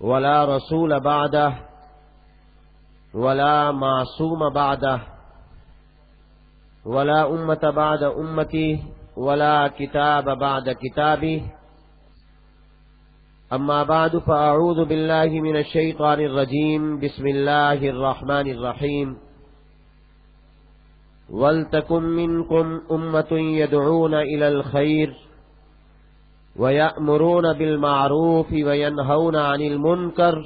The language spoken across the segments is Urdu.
ولا رسول بعده ولا معصوم بعده ولا أمة بعد أمتي ولا كتاب بعد كتابي. أما بعد فأعوذ بالله من الشيطان الرجيم. بسم الله الرحمن الرحيم. ولتكن منكم أمة يدعون إلى الخير. ويأمرون بالمعروف وينهون عن المنكر.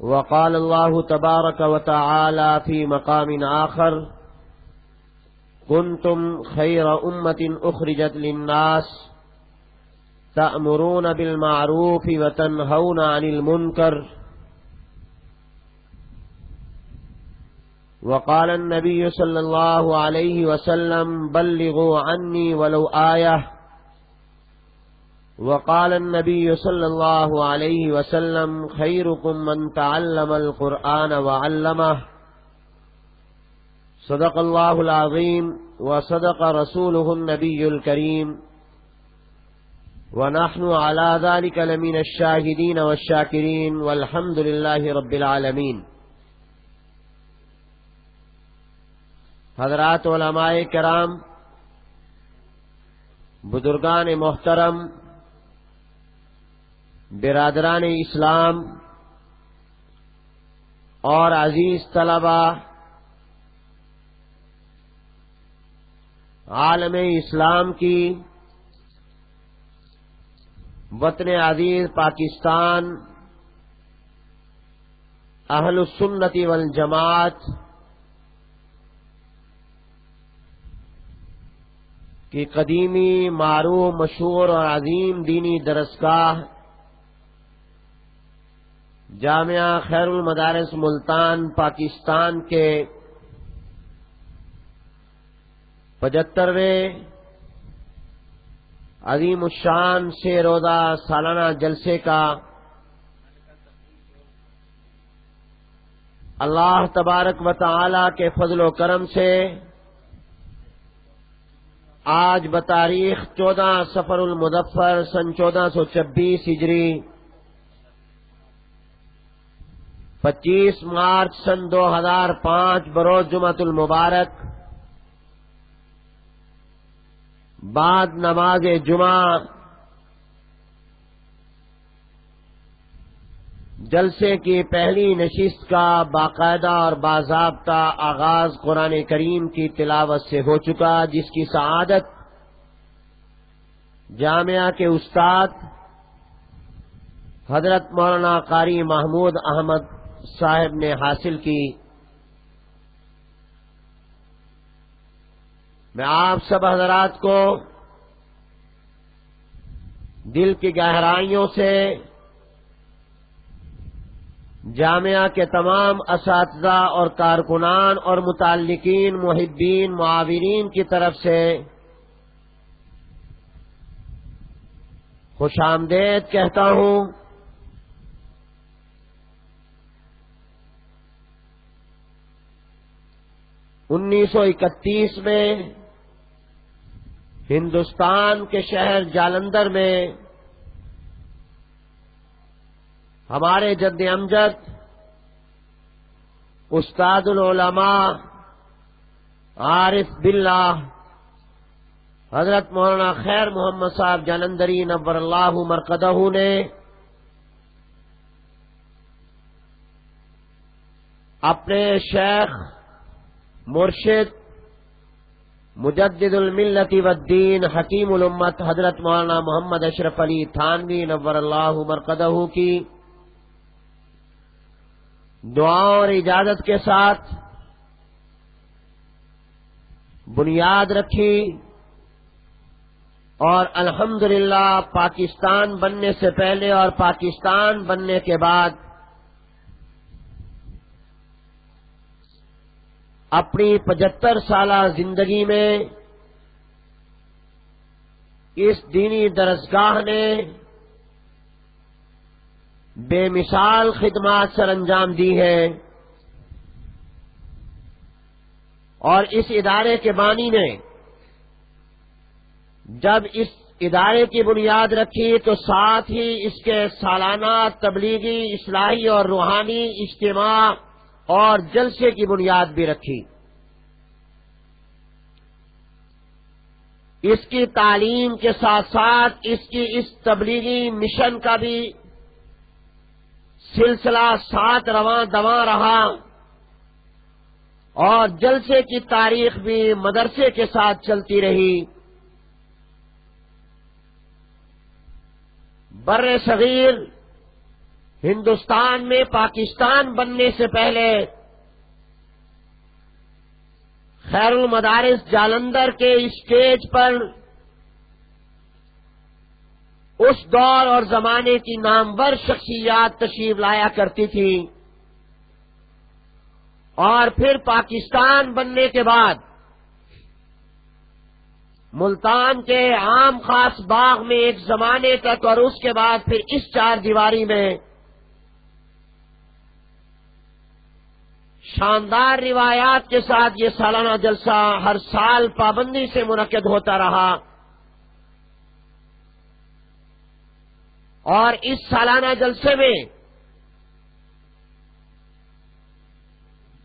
وقال الله تبارك وتعالى في مقام آخر كنتم خير أمة أخرجت للناس تأمرون بالمعروف وتنهون عن المنكر. وقال النبي صلى الله عليه وسلم بلغوا عني ولو آية وقال النبي صلى الله عليه وسلم، خيركم من تعلم القرآن وعلمه. صدق الله العظيم وصدق رسوله النبي الكريم. ونحن على ذلك لمن الشاهدين والشاكرين، والحمد لله رب العالمين. حضرات علماء کرام، بزرگان محترم برادران اسلام اور عزیز طلبا عالم اسلام کی وطن عزیز پاکستان، اہل السنتی والجماعت کی قدیمی معروف، مشہور اور عظیم دینی درسگاہ جامعہ خیر المدارس ملتان پاکستان کے پچہترویں عظیم الشان سے روزہ سالانہ جلسے کا اللہ تبارک و تعالی کے فضل و کرم سے آج بتاریخ چودہ سفر المدفر سن چودہ سو چبیس ہجری پچیس مارچ سن دو ہزار پانچ، بروز جمعت المبارک۔ بعد نماز جمعہ۔ جلسے کی پہلی نشست کا باقاعدہ اور باضابطہ آغاز قرآن کریم کی تلاوت سے ہو چکا، جس کی سعادت جامعہ کے استاد حضرت مولانا قاری محمود احمد صاحب نے حاصل کی۔ میں آپ سب حضرات کو دل کی گہرائیوں سے جامعہ کے تمام اساتذہ اور کارکنان اور متعلقین، محبین، معاورین کی طرف سے خوش آمدید کہتا ہوں۔ انیس سو اکتیس میں ہندوستان کے شہر جالندر میں ہمارے جد امجد استاد العلماء عارف باللہ حضرت مولانا خیر محمد صاحب جالندری نبر اللہ مرکدہ نے اپنے شیخ مرشد مجدد الملت والدین حکیم الامت حضرت مولانا محمد اشرف علی تھانوی نور اللہ مرکدہ کی دعا اور اجازت کے ساتھ بنیاد رکھی اور الحمدللہ پاکستان بننے سے پہلے اور پاکستان بننے کے بعد اپنی پچہتر سالہ زندگی میں اس دینی درسگاہ نے بے مثال خدمات سر انجام دی ہے اور اس ادارے کے بانی نے جب اس ادارے کی بنیاد رکھی تو ساتھ ہی اس کے سالانہ تبلیغی اصلاحی اور روحانی اجتماع اور جلسے کی بنیاد بھی رکھی۔ اس کی تعلیم کے ساتھ ساتھ اس کی اس تبلیغی مشن کا بھی سلسلہ سات رواں دواں رہا۔ اور جلسے کی تاریخ بھی مدرسے کے ساتھ چلتی رہی۔ بر صغیر ہندوستان میں پاکستان بننے سے پہلے خیر المدارس جالندر کے اسٹیج پر اس دور اور زمانے کی نامور شخصیات تشریف لایا کرتی تھی اور پھر پاکستان بننے کے بعد ملتان کے عام خاص باغ میں ایک زمانے تک اور اس کے بعد پھر اس چار دیواری میں شاندار روایات کے ساتھ یہ سالانہ جلسہ ہر سال پابندی سے منعقد ہوتا رہا۔ اور اس سالانہ جلسے میں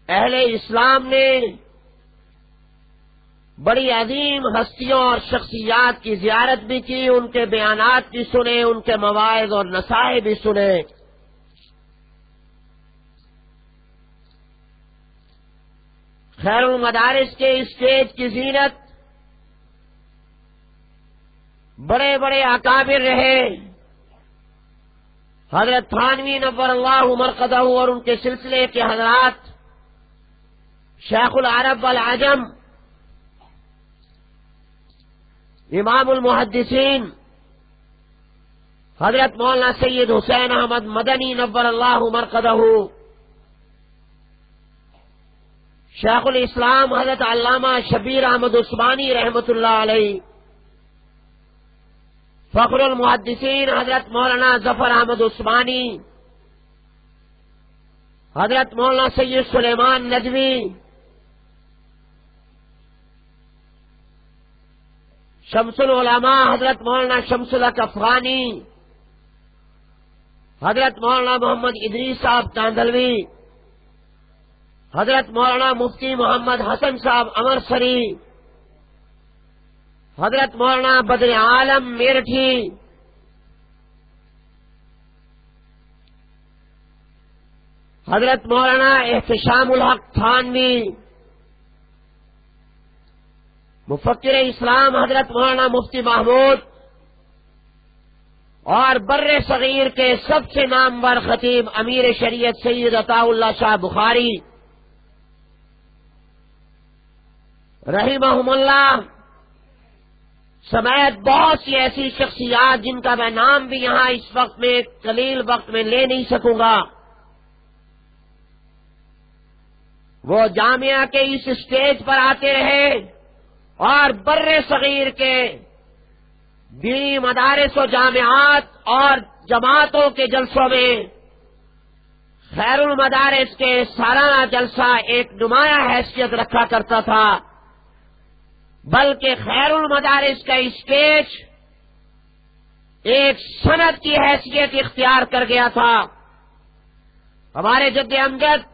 اہل اسلام نے بڑی عظیم ہستیوں اور شخصیات کی زیارت بھی کی، ان کے بیانات بھی سنے ان کے مواعظ اور نسائے بھی سنے خیر المدارس کے اسٹیج کی زینت۔ بڑے بڑے اکابر رہے۔ حضرت تھانوی نبر اللہ عمر اور ان کے سلسلے کے حضرات، شیخ العرب العجم امام المحدثین، حضرت مولانا سید حسین احمد مدنی نبر اللہ عمر شیخ الاسلام حضرت علامہ شبیر احمد عثمانی رحمت اللہ علیہ، فخر المحدثین حضرت مولانا ظفر احمد عثمانی، حضرت مولانا سید سلیمان ندوی، شمس العلماء حضرت مولانا شمس الق حضرت مولانا محمد ادری صاحب تاندلوی حضرت مولانا مفتی محمد حسن صاحب امر سری، حضرت مولانا بدر عالم میرٹھی، حضرت مولانا احتشام الحق تھانوی، مفکر اسلام حضرت مولانا مفتی محمود، اور بر صغیر کے سب سے نامور خطیب امیر شریعت سید عطا اللہ شاہ بخاری رحیم اللہ۔ سمیت بہت سی ایسی شخصیات جن کا میں نام بھی یہاں اس وقت میں، قلیل وقت میں لے نہیں سکوں گا۔ وہ جامعہ کے اس اسٹیج پر آتے رہے اور بر صغیر کے دینی مدارس و جامعات اور جماعتوں کے جلسوں میں خیر المدارس کے سالانہ جلسہ ایک نمایاں حیثیت رکھا کرتا تھا۔ بلکہ خیر المدارس کا اسٹیج ایک صنعت کی حیثیت اختیار کر گیا تھا۔ ہمارے جد امجد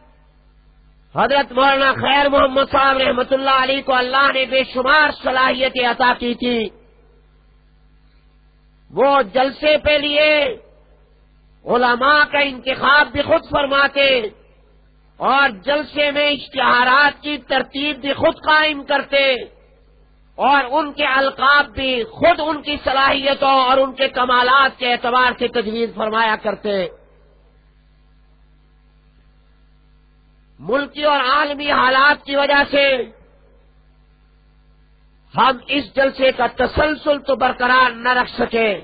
حضرت مولانا خیر محمد صاحب رحمۃ اللہ علی کو اللہ نے بے شمار صلاحیتیں عطا کی تھی۔ وہ جلسے پہ لیے علماء کا انتخاب بھی خود فرماتے اور جلسے میں اشتہارات کی ترتیب بھی خود قائم کرتے۔ اور ان کے القاب بھی خود ان کی صلاحیتوں اور ان کے کمالات کے اعتبار سے تجویز فرمایا کرتے۔ ملکی اور عالمی حالات کی وجہ سے ہم اس جلسے کا تسلسل تو برقرار نہ رکھ سکے۔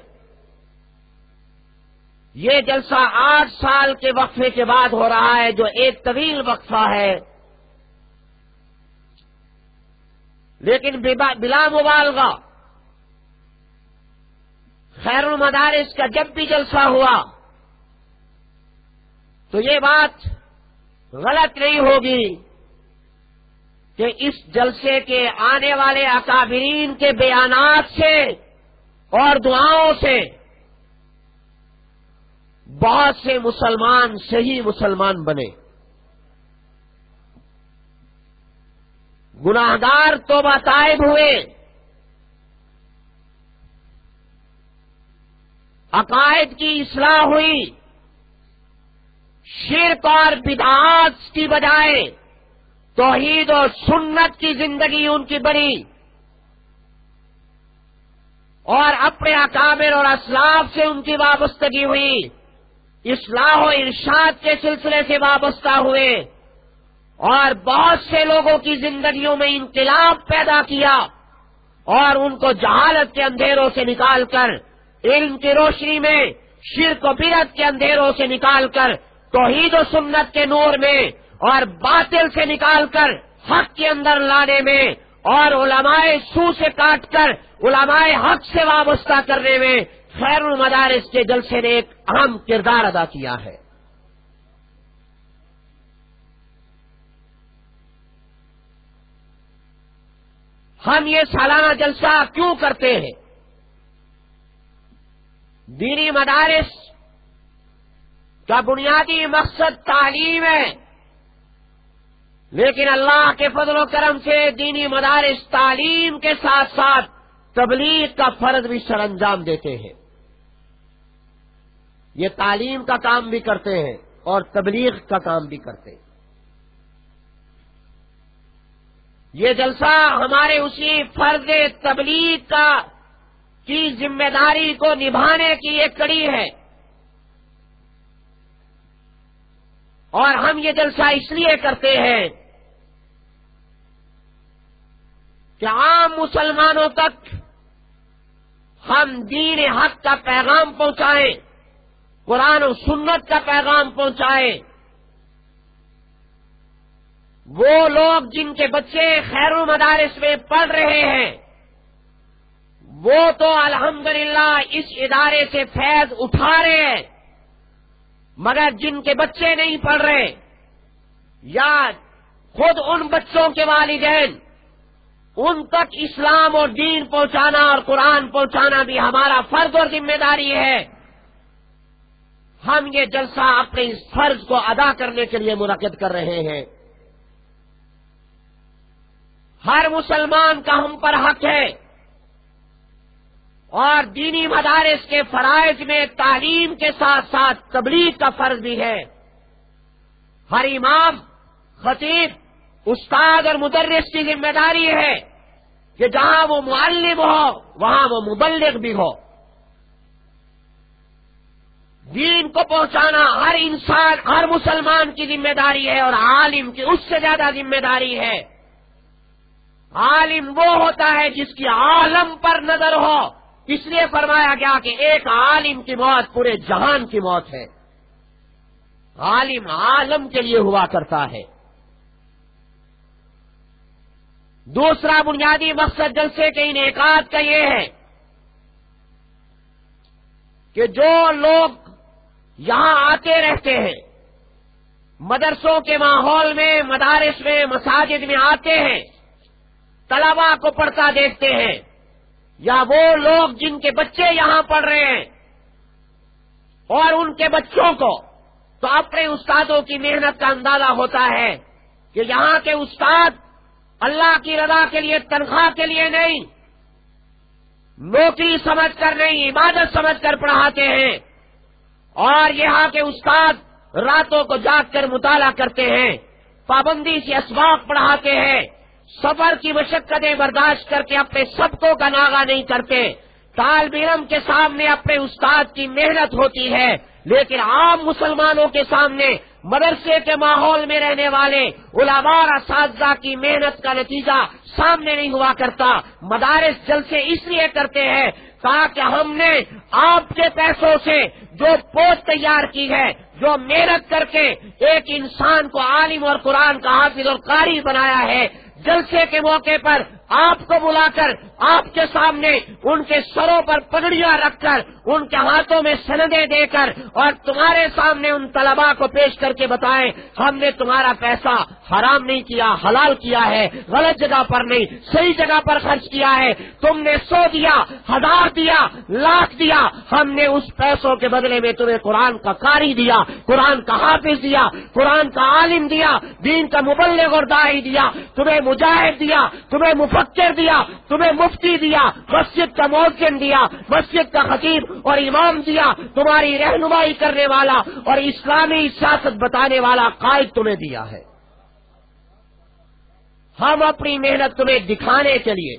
یہ جلسہ آٹھ سال کے وقفے کے بعد ہو رہا ہے جو ایک طویل وقفہ ہے۔ لیکن بلا مبالغہ خیر المدارس کا جب بھی جلسہ ہوا تو یہ بات غلط نہیں ہوگی کہ اس جلسے کے آنے والے اکابرین کے بیانات سے اور دعاؤں سے بہت سے مسلمان صحیح مسلمان بنے۔ گناہگار تو بتائب ہوئے۔ عقائد کی اصلاح ہوئی۔ شرک اور بدعات کی بجائے توحید و سنت کی زندگی ان کی بڑی اور اپنے اکابر اور اسلاف سے ان کی وابستگی ہوئی۔ اصلاح و ارشاد کے سلسلے سے وابستہ ہوئے۔ اور بہت سے لوگوں کی زندگیوں میں انقلاب پیدا کیا اور ان کو جہالت کے اندھیروں سے نکال کر، علم کی روشنی میں، شرک و بیرت کے اندھیروں سے نکال کر، توحید و سنت کے نور میں اور باطل سے نکال کر، حق کے اندر لانے میں اور علماء سو سے کاٹ کر، علماء حق سے وابستہ کرنے میں خیر المدارس کے جلسے نے ایک اہم کردار ادا کیا ہے۔ ہم یہ سالانہ جلسہ کیوں کرتے ہیں؟ دینی مدارس کا بنیادی مقصد تعلیم ہے۔ لیکن اللہ کے فضل و کرم سے دینی مدارس تعلیم کے ساتھ ساتھ تبلیغ کا فرض بھی سر انجام دیتے ہیں۔ یہ تعلیم کا کام بھی کرتے ہیں اور تبلیغ کا کام بھی کرتے ہیں۔ یہ جلسہ ہمارے اسی فرض تبلیغ کا کی ذمہ داری کو نبھانے کی ایک کڑی ہے۔ اور ہم یہ جلسہ اس لیے کرتے ہیں کہ عام مسلمانوں تک ہم دین حق کا پیغام پہنچائیں، قرآن و سنت کا پیغام پہنچائیں۔ وہ لوگ جن کے بچے خیر المدارس میں پڑھ رہے ہیں، وہ تو الحمدللہ اس ادارے سے فیض اٹھا رہے ہیں، مگر جن کے بچے نہیں پڑھ رہے، یا خود ان بچوں کے والدین، ان تک اسلام اور دین پہنچانا اور قرآن پہنچانا بھی ہمارا فرض اور ذمہ داری ہے۔ ہم یہ جلسہ اپنے اس فرض کو ادا کرنے کے لیے منعقد کر رہے ہیں۔ ہر مسلمان کا ہم پر حق ہے۔ اور دینی مدارس کے فرائض میں تعلیم کے ساتھ ساتھ تبلیغ کا فرض بھی ہے۔ ہر امام، خطیب، استاد اور مدرس کی ذمہ داری ہے کہ جہاں وہ معلم ہو، وہاں وہ مبلغ بھی ہو۔ دین کو پہنچانا ہر انسان، ہر مسلمان کی ذمہ داری ہے اور عالم کی اس سے زیادہ ذمہ داری ہے۔ عالم وہ ہوتا ہے جس کی عالم پر نظر ہو۔ اس لیے فرمایا گیا کہ ایک عالم کی موت پورے جہان کی موت ہے۔ عالم عالم کے لیے ہوا کرتا ہے۔ دوسرا بنیادی مقصد جلسے کے انعقاد کا یہ ہے کہ جو لوگ یہاں آتے رہتے ہیں، مدرسوں کے ماحول میں، مدارس میں، مساجد میں آتے ہیں طلبا کو پڑھتا دیکھتے ہیں یا وہ لوگ جن کے بچے یہاں پڑھ رہے ہیں اور ان کے بچوں کو تو اپنے استادوں کی محنت کا اندازہ ہوتا ہے کہ یہاں کے استاد اللہ کی رضا کے لیے، تنخواہ کے لیے نہیں، نوکری سمجھ کر نہیں، عبادت سمجھ کر پڑھاتے ہیں اور یہاں کے استاد راتوں کو جاگ کر مطالعہ کرتے ہیں، پابندی سے اسباق پڑھاتے ہیں سفر کی مشقتیں برداشت کر کے اپنے سبقوں کا ناغا نہیں کرتے۔ طالب علم کے سامنے اپنے استاد کی محنت ہوتی ہے، لیکن عام مسلمانوں کے سامنے مدرسے کے ماحول میں رہنے والے علماء اساتذہ کی محنت کا نتیجہ سامنے نہیں ہوا کرتا۔ مدارس جلسے اس لیے کرتے ہیں تاکہ ہم نے آپ کے پیسوں سے جو پوسٹ تیار کی ہے، جو محنت کر کے ایک انسان کو عالم اور قرآن کا حافظ اور قاری بنایا ہے جلسے کے موقع پر آپ کو بلا کر آپ کے سامنے ان کے سروں پر پگڑیاں رکھ کر، ان کے ہاتھوں میں سندیں دے کر اور تمہارے سامنے ان طلبا کو پیش کر کے بتائیں، ہم نے تمہارا پیسہ حرام نہیں کیا، حلال کیا ہے، غلط جگہ پر نہیں، صحیح جگہ پر خرچ کیا ہے، تم نے سو دیا، ہزار دیا، لاکھ دیا، ہم نے اس پیسوں کے بدلے میں تمہیں قرآن کا کاری دیا، قرآن کا حافظ دیا، قرآن کا عالم دیا، دین کا مبلغ اور دائی دیا، تمہیں مجاہد دیا، تمہیں مفکر دیا، تمہیں مفتی دیا، مسجد کا موزن دیا، مسجد کا خطیب اور امام دیا، تمہاری رہنمائی کرنے والا اور اسلامی سیاست بتانے والا قائد تمہیں دیا ہے۔ ہم اپنی محنت تمہیں دکھانے کے لیے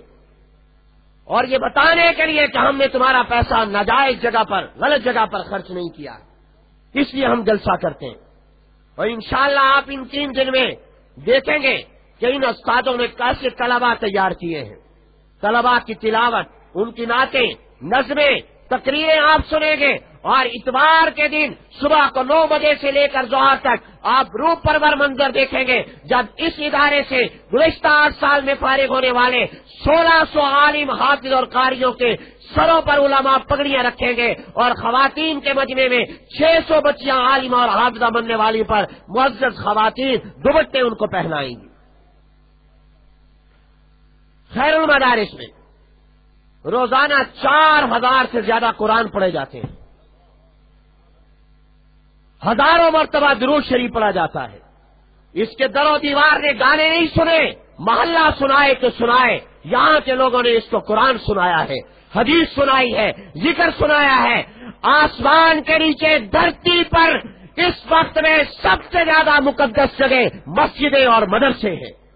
اور یہ بتانے کے لیے کہ ہم نے تمہارا پیسہ ناجائز جگہ پر، غلط جگہ پر خرچ نہیں کیا۔ اس لیے ہم جلسہ کرتے ہیں۔ اور انشاءاللہ شاء آپ ان تین دن میں دیکھیں گے کہ ان استادوں نے کیسے طلبا تیار کیے ہیں۔ طلبا کی تلاوت، ان کی نعتیں، نظمیں، تقریریں آپ سنیں گے اور اتوار کے دن صبح کو نو بجے سے لے کر جوہر تک آپ روپ پرور منظر دیکھیں گے جب اس ادارے سے گزشتہ آٹھ سال میں فارغ ہونے والے سولہ سو عالم حافظ اور کاریوں کے سروں پر علماء پگڑیاں رکھیں گے اور خواتین کے مجمے میں چھ سو بچیاں عالم اور حافظہ بننے والی پر معزز خواتین دوبٹے ان کو پہنائیں گی۔ خیر المدارس میں روزانہ چار ہزار سے زیادہ قرآن پڑھے جاتے ہیں۔ ہزاروں مرتبہ درود شریف پڑھا جاتا ہے۔ اس کے در و دیوار نے گانے نہیں سنے، محلہ سنائے تو سنائے، یہاں کے لوگوں نے اس کو قرآن سنایا ہے، حدیث سنائی ہے، ذکر سنایا ہے۔ آسمان کے نیچے دھرتی پر اس وقت میں سب سے زیادہ مقدس جگہ مسجدیں اور مدرسے ہیں۔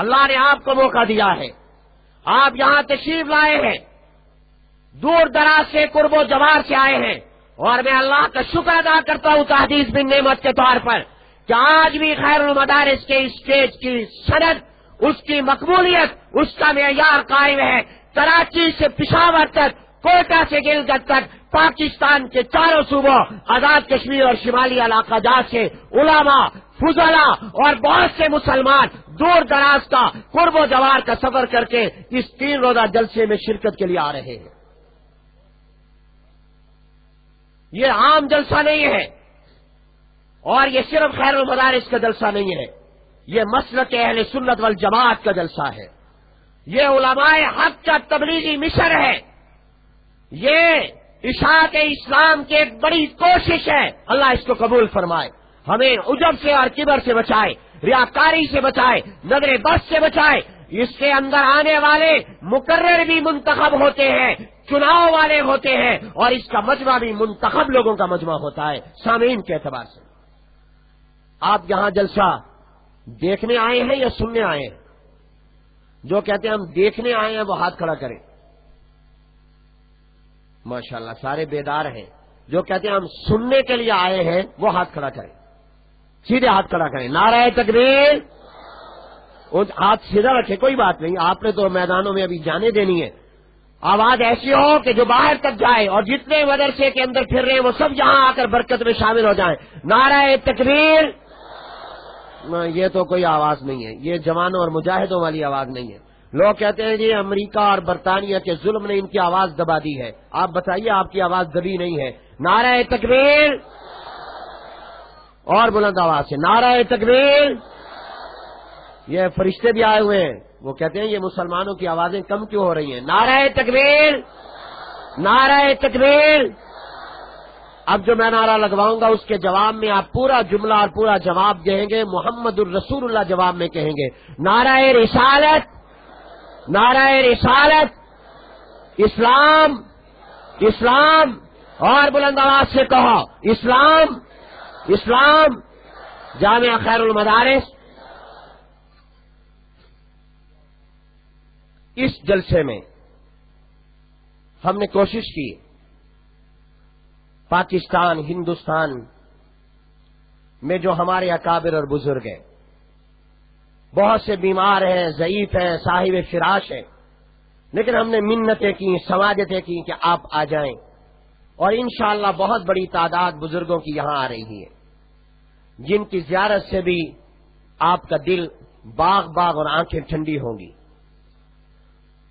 اللہ نے آپ کو موقع دیا ہے۔ آپ یہاں تشریف لائے ہیں۔ دور دراز سے قرب و جوار سے آئے ہیں۔ اور میں اللہ کا شکر ادا کرتا ہوں تحدیث بن نعمت کے طور پر کہ آج بھی خیر المدارس کے اسٹیج کی سند، اس کی مقبولیت، اس کا معیار قائم ہے۔ کراچی سے پشاور تک کوئٹہ سے گلگت تک، پاکستان کے چاروں صوبوں، آزاد کشمیر اور شمالی علاقہ جات سے علماء فضلا اور بہت سے مسلمان دور دراز کا قرب و جوار کا سفر کر کے اس تین روزہ جلسے میں شرکت کے لیے آ رہے ہیں۔ یہ عام جلسہ نہیں ہے۔ اور یہ صرف خیر المدارس کا جلسہ نہیں ہے۔ یہ مسلک اہل سنت والجماعت کا جلسہ ہے۔ یہ علماء حق کا تبلیغی مشر ہے۔ یہ اشاعت اسلام کی ایک بڑی کوشش ہے۔ اللہ اس کو قبول فرمائے۔ ہمیں اجب سے اور کبر سے بچائے۔ ریاکاری سے بچائے، نظر بس سے بچائے۔ اس کے اندر آنے والے مقرر بھی منتخب ہوتے ہیں، چناؤ والے ہوتے ہیں، اور اس کا مجمع بھی منتخب لوگوں کا مجمع ہوتا ہے۔ سامعین کے اعتبار سے۔ آپ یہاں جلسہ دیکھنے آئے ہیں یا سننے آئے ہیں؟ جو کہتے ہیں ہم دیکھنے آئے ہیں، وہ ہاتھ کھڑا کریں۔ ماشاء اللہ سارے بیدار ہیں۔ جو کہتے ہیں ہم سننے کے لیے آئے ہیں، وہ ہاتھ کھڑا کریں۔ سیدھے ہاتھ کھڑا کریں۔ نعرہ تکبیر۔ ہاتھ سیدھا رکھے کوئی بات نہیں۔ آپ نے تو میدانوں میں ابھی جانے دینی ہے۔ آواز ایسی ہو کہ جو باہر تک جائے اور جتنے مدرسے کے اندر پھر رہے ہیں، وہ سب یہاں آ کر برکت میں شامل ہو جائیں۔ نعرہ تکبیر۔ یہ تو کوئی آواز نہیں ہے۔ یہ جوانوں اور مجاہدوں والی آواز نہیں ہے۔ لوگ کہتے ہیں جی امریکہ اور برطانیہ کے ظلم نے ان کی آواز دبا دی ہے۔ آپ بتائیے، آپ کی آواز دبی نہیں ہے۔ نعرہ تکبیر۔ اور بلند آواز سے، نعرہ تکبیر۔ یہ فرشتے بھی آئے ہوئے ہیں۔ وہ کہتے ہیں، یہ مسلمانوں کی آوازیں کم کیوں ہو رہی ہیں؟ نعرہ تکبیر۔ نعرہ تکبیر۔ اب جو میں نعرہ لگواؤں گا، اس کے جواب میں آپ پورا جملہ اور پورا جواب کہیں گے، محمد الرسول اللہ جواب میں کہیں گے، نعرہ رسالت نعرہ رسالت، اسلام اسلام، اور بلند آواز سے کہو، اسلام۔ اسلام، جامعہ خیر المدارس، اس جلسے میں ہم نے کوشش کی، پاکستان، ہندوستان میں جو ہمارے اکابر اور بزرگ ہیں، بہت سے بیمار ہیں، ضعیف ہیں، صاحب فراش ہیں، لیکن ہم نے منتیں کی سماجتیں کی کہ آپ آ جائیں اور انشاءاللہ بہت بڑی تعداد بزرگوں کی یہاں آ رہی ہے۔ جن کی زیارت سے بھی آپ کا دل باغ باغ اور آنکھیں ٹھنڈی ہوں گی۔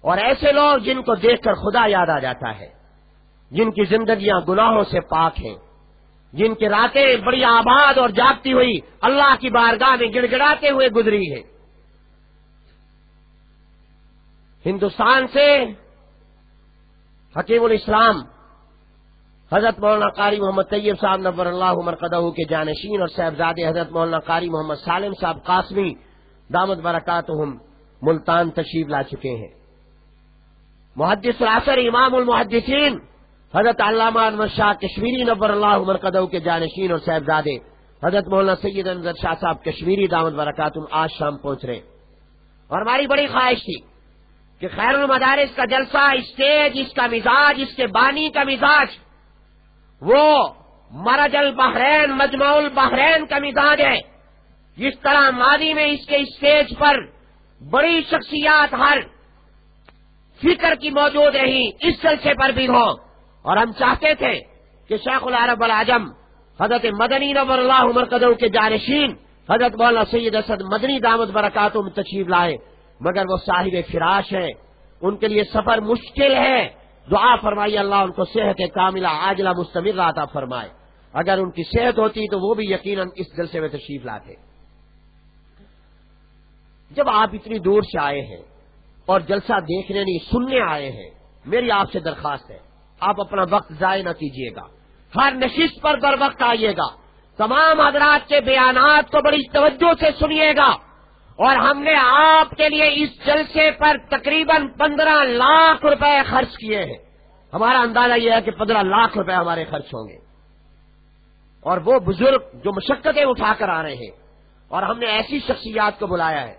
اور ایسے لوگ جن کو دیکھ کر خدا یاد آ جاتا ہے، جن کی زندگیاں گناہوں سے پاک ہیں، جن کی راتیں بڑی آباد اور جاگتی ہوئی اللہ کی بارگاہ میں گڑ گڑاتے ہوئے گزری ہے ہندوستان سے حکیم الاسلام حضرت مولانا قاری محمد طیب صاحب نبر اللہ عمر کے جانشین اور صاحبزاد حضرت مولانا قاری محمد سالم صاحب قاسمی دامت برکات ملتان تشریف لا چکے ہیں۔ محدث العصر امام المحدثین حضرت علامہ احمد شاہ کشمیری نبر اللہ عمر کے جانشین اور صاحبزادے حضرت مولانا سید انضر شاہ صاحب کشمیری دامت برکات آج شام پہنچ رہے اور ہماری بڑی خواہش تھی کہ خیر المدارس کا جلسہ، اسٹیج، اس کا مزاج، اس کے بانی کا مزاج وہ مرج البحرین، مجمع البحرین کا مزاج ہے۔ جس طرح ماضی میں اس کے اسٹیج پر بڑی شخصیات ہر فکر کی موجود رہی، اس جلسے پر بھی ہو اور ہم چاہتے تھے کہ شیخ العرب العجم حضرت مدنی نبر اللہ عمر قدو کے جانشین، حضرت مولانا سید اسد مدنی دامد برکاتوں میں تشریف لائے۔ مگر وہ صاحب فراش ہے ان کے لیے سفر مشکل ہے۔ دعا فرمائی، اللہ ان کو صحت کاملہ، عاجلہ مستمر عطا فرمائے۔ اگر ان کی صحت ہوتی تو وہ بھی یقیناً اس جلسے میں تشریف لاتے۔ جب آپ اتنی دور سے آئے ہیں اور جلسہ دیکھنے نہیں، سننے آئے ہیں، میری آپ سے درخواست ہے، آپ اپنا وقت ضائع نہ کیجیے گا۔ ہر نشست پر در وقت آئیے گا۔ تمام حضرات کے بیانات کو بڑی توجہ سے سنیے گا۔ اور ہم نے آپ کے لیے اس جلسے پر تقریباً پندرہ لاکھ روپے خرچ کیے ہیں۔ ہمارا اندازہ یہ ہے کہ پندرہ لاکھ روپے ہمارے خرچ ہوں گے۔ اور وہ بزرگ جو مشقتیں اٹھا کر آ رہے ہیں، اور ہم نے ایسی شخصیات کو بلایا ہے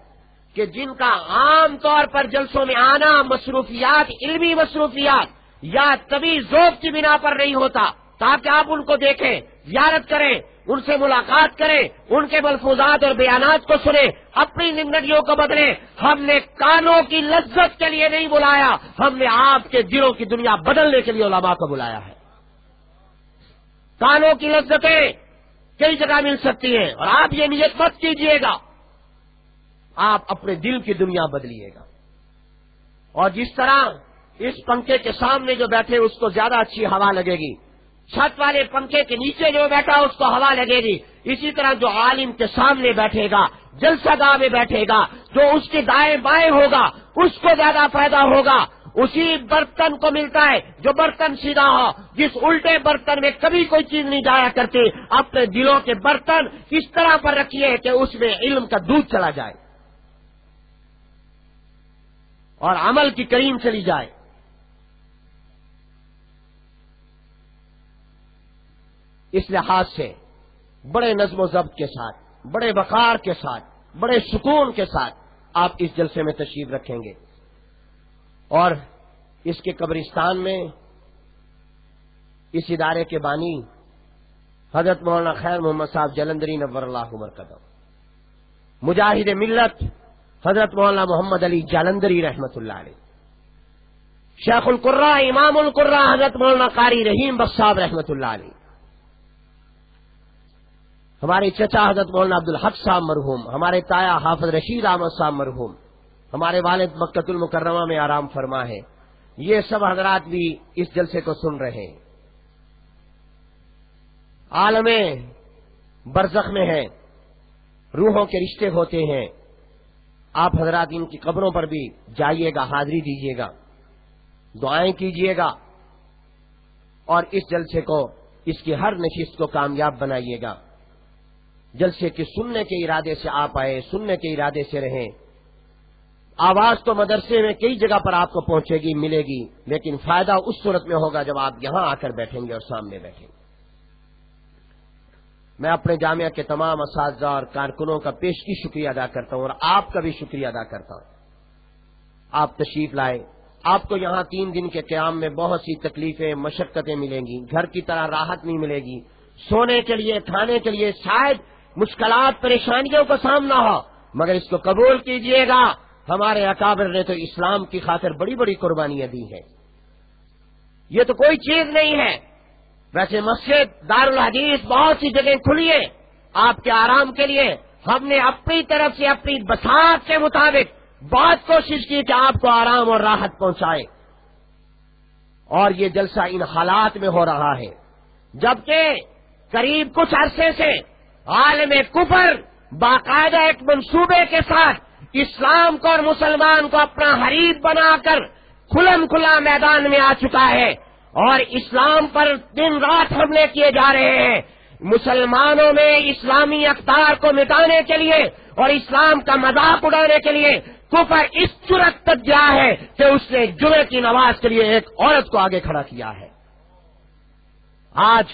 کہ جن کا عام طور پر جلسوں میں آنا مصروفیات، علمی مصروفیات یا تبھی ذوق کی بنا پر نہیں ہوتا۔ تاکہ آپ ان کو دیکھیں، زیارت کریں، ان سے ملاقات کریں، ان کے ملفوظات اور بیانات کو سنیں، اپنی زندگیوں کو بدلیں۔ ہم نے کانوں کی لذت کے لیے نہیں بلایا، ہم نے آپ کے دلوں کی دنیا بدلنے کے لیے علماء کو بلایا ہے۔ کانوں کی لذتیں کئی جگہ مل سکتی ہیں اور آپ یہ نیت مت کیجیے گا۔ آپ اپنے دل کی دنیا بدلیے گا۔ اور جس طرح اس پنکھے کے سامنے جو بیٹھے، اس کو زیادہ اچھی ہوا لگے گی۔ چھت والے پنکھے کے نیچے جو بیٹھا اس کو ہوا لگے گی۔ اسی طرح جو عالم کے سامنے بیٹھے گا، جلسہ گاہ میں بیٹھے گا، جو اس کے دائیں بائیں ہوگا، اس کو زیادہ فائدہ ہوگا۔ اسی برتن کو ملتا ہے جو برتن سیدھا ہو، جس الٹے برتن میں کبھی کوئی چیز نہیں جایا کرتی۔ اپنے دلوں کے برتن کس طرح پر رکھیے کہ اس میں علم کا دودھ چلا جائے اور عمل کی کریم چلی جائے۔ اس لحاظ سے بڑے نظم و ضبط کے ساتھ، بڑے وقار کے ساتھ، بڑے سکون کے ساتھ آپ اس جلسے میں تشریف رکھیں گے۔ اور اس کے قبرستان میں اس ادارے کے بانی حضرت مولانا خیر محمد صاحب جلندری نور اللہ عمر قدم مجاہد ملت حضرت مولانا محمد علی جالندری رحمت اللہ علیہ۔ شیخ القرہ امام القرہ حضرت مولانا قاری رحیم بخ صاحب رحمت اللہ علیہ۔ ہمارے چچا حضرت مولانا عبد الحق صاحب مرحوم، ہمارے تایا حافظ رشید احمد صاحب مرحوم، ہمارے والد مکت المکرمہ میں آرام فرما ہے۔ یہ سب حضرات بھی اس جلسے کو سن رہے ہیں۔ عالم برزخ میں ہے روحوں کے رشتے ہوتے ہیں۔ آپ حضرات ان کی قبروں پر بھی جائیے گا، حاضری دیجیے گا، دعائیں کیجیے گا۔ اور اس جلسے کو، اس کی ہر نشست کو کامیاب بنائیے گا۔ جلسے کے سننے کے ارادے سے آپ آئے، سننے کے ارادے سے رہیں۔ آواز تو مدرسے میں کئی جگہ پر آپ کو پہنچے گی، ملے گی، لیکن فائدہ اس صورت میں ہوگا جب آپ یہاں آ کر بیٹھیں گے اور سامنے بیٹھیں گے۔ میں اپنے جامعہ کے تمام اساتذہ اور کارکنوں کا پیشگی شکریہ ادا کرتا ہوں اور آپ کا بھی شکریہ ادا کرتا ہوں۔ آپ تشریف لائے آپ کو یہاں تین دن کے قیام میں بہت سی تکلیفیں، مشقتیں ملیں گی۔ گھر کی طرح راحت نہیں ملے گی۔ سونے کے لیے، کھانے کے لیے شاید مشکلات، پریشانیوں کا سامنا ہو، مگر اس کو قبول کیجیے گا۔ ہمارے اکابر نے تو اسلام کی خاطر بڑی بڑی قربانیاں دی ہیں۔ یہ تو کوئی چیز نہیں ہے۔ ویسے مسجد دار الحدیث بہت سی جگہ کھلی ہے آپ کے آرام کے لیے ہم نے اپنی طرف سے اپنی بساط کے مطابق بہت کوشش کی کہ آپ کو آرام اور راحت پہنچائے۔ اور یہ جلسہ ان حالات میں ہو رہا ہے۔ جبکہ قریب کچھ عرصے سے عالم کفر، باقاعدہ ایک منصوبے کے ساتھ اسلام کو اور مسلمان کو اپنا حریف بنا کر کھلم کھلا میدان میں آ چکا ہے اور اسلام پر دن رات حملے کیے جا رہے ہیں۔ مسلمانوں میں اسلامی اختار کو مٹانے کے لیے اور اسلام کا مذاق اڑانے کے لیے کفر اس چرت تک گیا ہے کہ اس نے جمعے کی نواز کے لیے ایک عورت کو آگے کھڑا کیا ہے۔ آج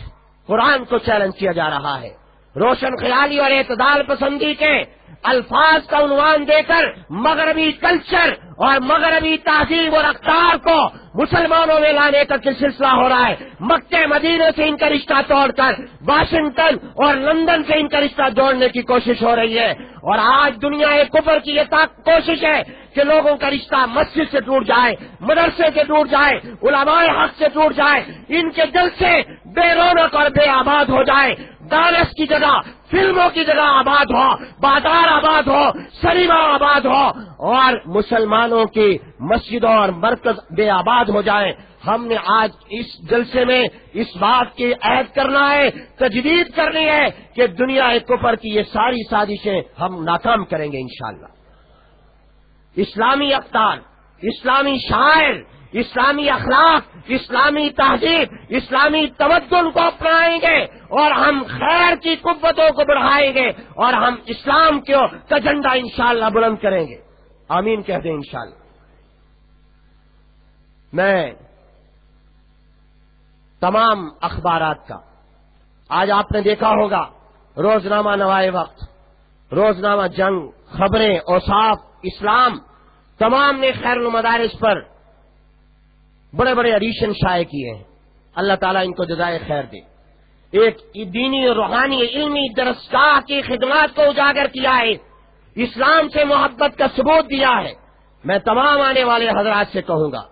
قرآن کو چیلنج کیا جا رہا ہے۔ روشن خیالی اور اعتدال پسندی کے الفاظ کا عنوان دے کر مغربی کلچر اور مغربی تہذیب اور اختار کو مسلمانوں میں لانے کا سلسلہ ہو رہا ہے؟ مکے مدینے سے ان کا رشتہ توڑ کر واشنگٹن اور لندن سے ان کا رشتہ جوڑنے کی کوشش ہو رہی ہے۔ اور آج دنیا کفر کی یہ کوشش ہے کہ لوگوں کا رشتہ مسجد سے ٹوٹ جائے، مدرسے سے ٹوٹ جائے، علماء حق سے ٹوٹ جائے، ان کے دل سے بے رونق اور بے آباد ہو جائے۔ ڈانس کی جگہ، فلموں کی جگہ آباد ہو، بازار آباد ہو سریما آباد ہو اور مسلمانوں کی مسجدوں اور مرکز بے آباد ہو جائیں۔ ہم نے آج اس جلسے میں اس بات کی عہد کرنا ہے تجدید کرنی ہے کہ دنیا کفر کی یہ ساری سازشیں ہم ناکام کریں گے انشاءاللہ۔ اسلامی اختار اسلامی شاعر اسلامی اخلاق، اسلامی تہذیب، اسلامی تمدن کو اپنائیں گے اور ہم خیر کی قوتوں کو بڑھائیں گے اور ہم اسلام کا جھنڈا انشاءاللہ بلند کریں گے۔ آمین کہہ دیں انشاءاللہ۔ میں تمام اخبارات کا، آج آپ نے دیکھا ہوگا، روزنامہ نوائے وقت، روزنامہ جنگ، خبریں اوساف اسلام، تمام نے خیر المدارس پر بڑے بڑے ایڈیشن شائع کیے ہیں۔ اللہ تعالیٰ ان کو جزائے خیر دے۔ ایک دینی روحانی علمی درسگاہ کی خدمات کو اجاگر کیا ہے۔ اسلام سے محبت کا ثبوت دیا ہے۔ میں تمام آنے والے حضرات سے کہوں گا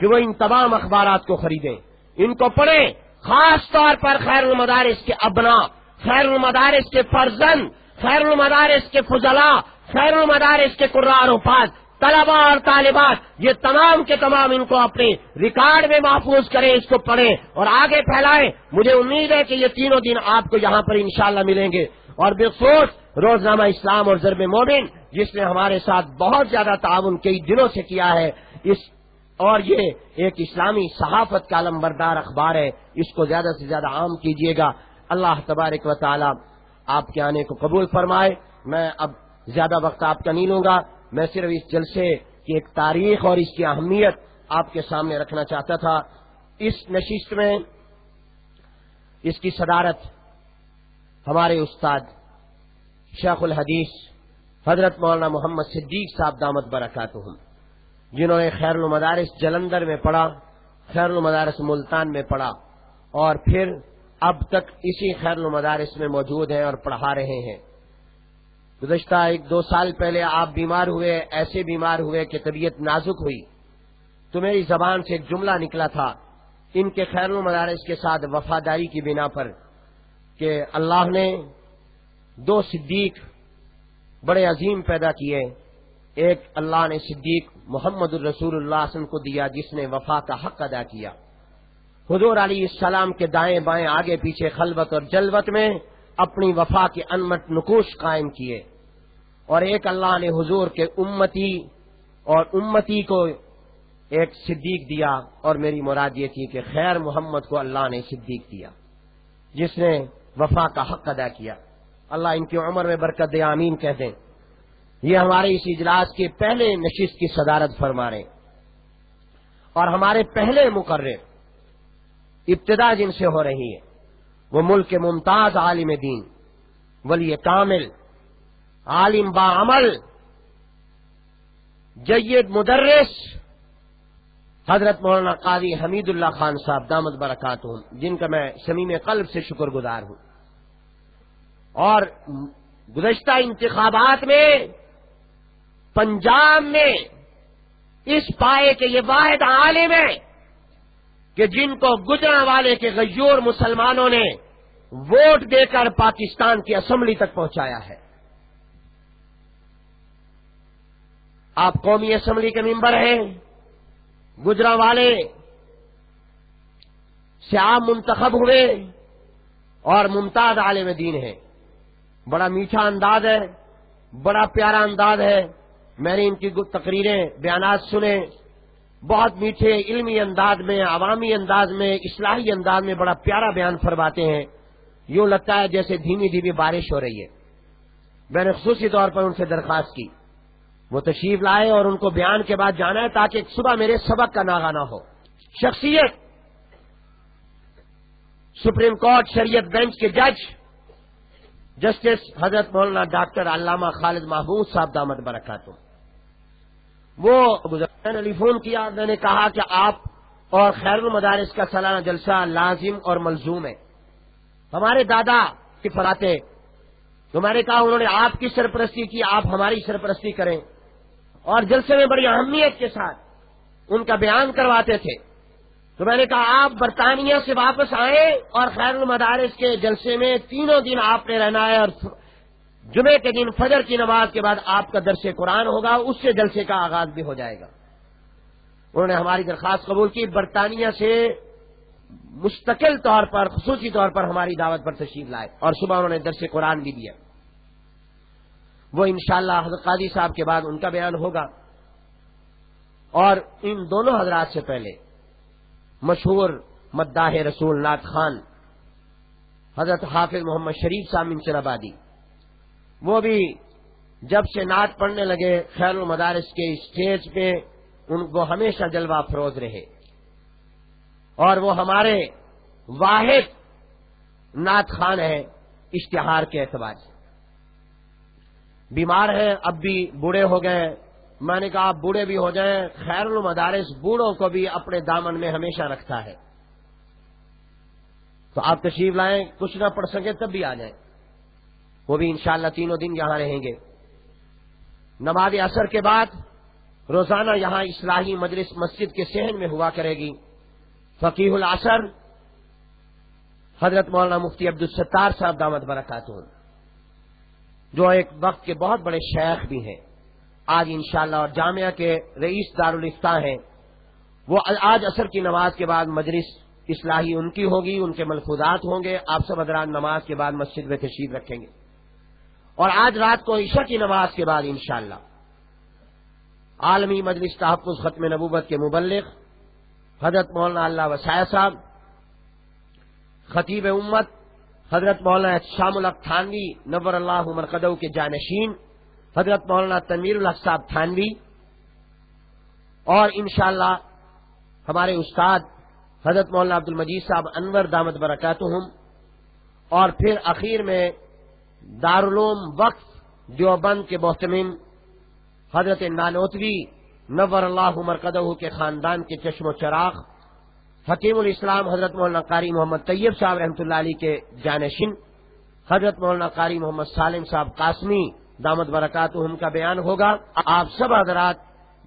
کہ وہ ان تمام اخبارات کو خریدیں۔ ان کو پڑھیں۔ خاص طور پر خیر المدارس کے ابنا، خیر المدارس کے فرزن خیر المدارس کے فضلہ خیر المدارس کے قرار و پاس طلبا اور طالبات، یہ تمام کے تمام ان کو اپنے ریکارڈ میں محفوظ کریں، اس کو پڑھیں اور آگے پھیلائیں۔ مجھے امید ہے کہ یہ تینوں دن آپ کو یہاں پر انشاءاللہ ملیں گے۔ اور بالخصوص روزنامہ اسلام اور ضرب مومن، جس نے ہمارے ساتھ بہت زیادہ تعاون کئی دنوں سے کیا ہے، اس اور یہ ایک اسلامی صحافت کا علم بردار اخبار ہے۔ اس کو زیادہ سے زیادہ عام کیجیے گا۔ اللہ تبارک و تعالی آپ کے آنے کو قبول فرمائے۔ میں اب زیادہ وقت آپ کا نہیں لوں گا۔ میں صرف اس جلسے کی ایک تاریخ اور اس کی اہمیت آپ کے سامنے رکھنا چاہتا تھا۔ اس نشست میں اس کی صدارت ہمارے استاد شیخ الحدیث حضرت مولانا محمد صدیق صاحب دامت برکات جنہوں نے خیر المدارس جلندر میں پڑھا، خیر المدارس ملتان میں پڑھا، اور پھر اب تک اسی خیر المدارس میں موجود ہیں اور پڑھا رہے ہیں۔ گزشتہ ایک دو سال پہلے آپ بیمار ہوئے، ایسے بیمار ہوئے کہ طبیعت نازک ہوئی۔ تو میری زبان سے ایک جملہ نکلا تھا، ان کے خیر المدارس کے ساتھ وفاداری کی بنا پر کہ اللہ نے دو صدیق بڑے عظیم پیدا کیے۔ ایک اللہ نے صدیق محمد الرسول اللہ وسلم کو دیا، جس نے وفا کا حق ادا کیا۔ حضور علی السلام کے دائیں بائیں آگے پیچھے خلوت اور جلوت میں اپنی وفا کے انمٹ نکوش قائم کیے۔ اور ایک اللہ نے حضور کے امتی اور امتی کو ایک صدیق دیا اور میری مراد یہ تھی کہ خیر محمد کو اللہ نے صدیق دیا، جس نے وفا کا حق ادا کیا۔ اللہ ان کی عمر میں برکت دے، آمین کہہ دیں۔ یہ ہمارے اس اجلاس کے پہلے نشست کی صدارت فرما رہے اور ہمارے پہلے مقرر ابتدا جن سے ہو رہی ہے، وہ ملک کے ممتاز عالم دین، ولی کامل عالم با عمل، جید مدرس، حضرت مولانا قاضی حمید اللہ خان صاحب دامد برکات ہوں جن کا میں سمیم قلب سے شکر گزار ہوں۔ اور گزشتہ انتخابات میں پنجاب میں اس پائے کے یہ واحد عالم ہے کہ جن کو گجرا والے کے غیور مسلمانوں نے ووٹ دے کر پاکستان کی اسمبلی تک پہنچایا ہے۔ آپ قومی اسمبلی کے ممبر ہیں، گجرا والے سے آپ منتخب ہوئے اور ممتاز عالم دین ہے بڑا میٹھا انداز ہے، بڑا پیارا انداز ہے۔ میں نے ان کی تقریریں، بیانات سنے بہت میٹھے علمی انداز میں، عوامی انداز میں، اصلاحی انداز میں بڑا پیارا بیان فرماتے ہیں۔ یوں لگتا ہے جیسے دھیمی دھیمی بارش ہو رہی ہے۔ میں نے خصوصی طور پر ان سے درخواست کی۔ وہ تشریف لائے اور ان کو بیان کے بعد جانا ہے تاکہ صبح میرے سبق کا ناغا نہ ہو۔ شخصیت سپریم کورٹ شریعت بینچ کے جج، جسٹس حضرت مولانا ڈاکٹر علامہ خالد محبوب صاحب دامد برکات وہ علی فون کیا، میں نے کہا کہ آپ اور خیر المدارس کا سالانہ جلسہ لازم اور ملزوم ہے۔ ہمارے دادا کی فراتے تو میں نے کہا انہوں نے آپ کی سرپرستی کی، آپ ہماری سرپرستی کریں۔ اور جلسے میں بڑی اہمیت کے ساتھ ان کا بیان کرواتے تھے۔ تو میں نے کہا، آپ برطانیہ سے واپس آئیں اور خیر المدارس کے جلسے میں تینوں دن آپ نے رہنا ہے اور جمعے کے دن فجر کی نماز کے بعد آپ کا درس قرآن ہوگا، اس سے جلسے کا آغاز بھی ہو جائے گا۔ انہوں نے ہماری درخواست قبول کی، برطانیہ سے مستقل طور پر، خصوصی طور پر ہماری دعوت پر تشریف لائے اور صبح انہوں نے درس قرآن بھی دیا۔ وہ انشاءاللہ حضرت قادی صاحب کے بعد ان کا بیان ہوگا۔ اور ان دونوں حضرات سے پہلے مشہور مداح رسول نات خان، حضرت حافظ محمد شریف صاحب منصر آبادی، وہ بھی جب سے نعت پڑھنے لگے خیر المدارس کے اسٹیج پہ، ان کو ہمیشہ جلوہ فروز رہے۔ اور وہ ہمارے واحد نعت خان ہے اشتہار کے اعتبار سے۔ بیمار ہیں، اب بھی بوڑھے ہو گئے۔ میں نے کہا، آپ بوڑھے بھی ہو جائیں، خیر المدارس بوڑھوں کو بھی اپنے دامن میں ہمیشہ رکھتا ہے۔ تو آپ تشریف لائیں، کچھ نہ پڑھ سکے تب بھی آ جائیں۔ وہ بھی انشاءاللہ تینوں دن یہاں رہیں گے۔ نماز اثر کے بعد روزانہ یہاں اصلاحی مجلس مسجد کے سہن میں ہوا کرے گی۔ فقیح العصر، حضرت مولانا مفتی عبد الستار صاحب دامت برکاتون جو ایک وقت کے بہت بڑے شیخ بھی ہیں۔ آج انشاءاللہ اور جامعہ کے رئیس دارالفتہ ہیں۔ وہ آج عصر کی نماز کے بعد مجلس اصلاحی ان کی ہوگی، ان کے ملفوظات ہوں گے۔ آپ سب ادران نماز کے بعد مسجد میں تشریف رکھیں گے۔ اور آج رات کو عشاء کی نماز کے بعد انشاءاللہ عالمی مجلس تحفظ ختم نبوت کے مبلغ حضرت مولانا اللہ وسائے صاحب، خطیب امت حضرت مولانا شام الق تھانوی، نور اللہ مرکدو کے جانشین، حضرت مولانا تنویر الحق صاحب تھانوی، اور انشاءاللہ ہمارے استاد حضرت مولانا عبد المجید صاحب انور دامد برکات اور پھر اخیر میں دارالعلوم وقف دیوبند کے محتمین حضرت نانوتوی، نور اللہ مرکدہ کے خاندان کے چشم و چراغ حکیم الاسلام حضرت مولانا قاری محمد طیب صاحب رحمۃ اللہ علی کے جانشین، حضرت مولانا قاری محمد سالم صاحب قاسمی دامد برکات کا بیان ہوگا۔ آپ سب حضرات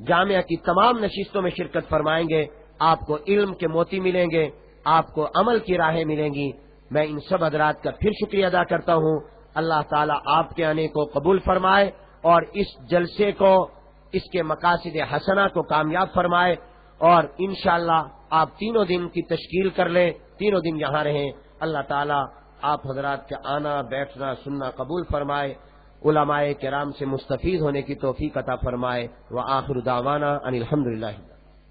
جامعہ کی تمام نشستوں میں شرکت فرمائیں گے، آپ کو علم کے موتی ملیں گے، آپ کو عمل کی راہیں ملیں گی۔ میں ان سب حضرات کا پھر شکریہ ادا کرتا ہوں۔ اللہ تعالیٰ آپ کے آنے کو قبول فرمائے اور اس جلسے کو، اس کے مقاصد حسنہ کو کامیاب فرمائے اور انشاءاللہ آپ تینوں دن کی تشکیل کر لیں، تینوں دن یہاں رہیں۔ اللہ تعالیٰ آپ حضرات کا آنا، بیٹھنا، سننا قبول فرمائے۔ علماء کرام سے مستفید ہونے کی توفیق عطا فرمائے۔ وہ آخر داوانہ ان الحمد للہ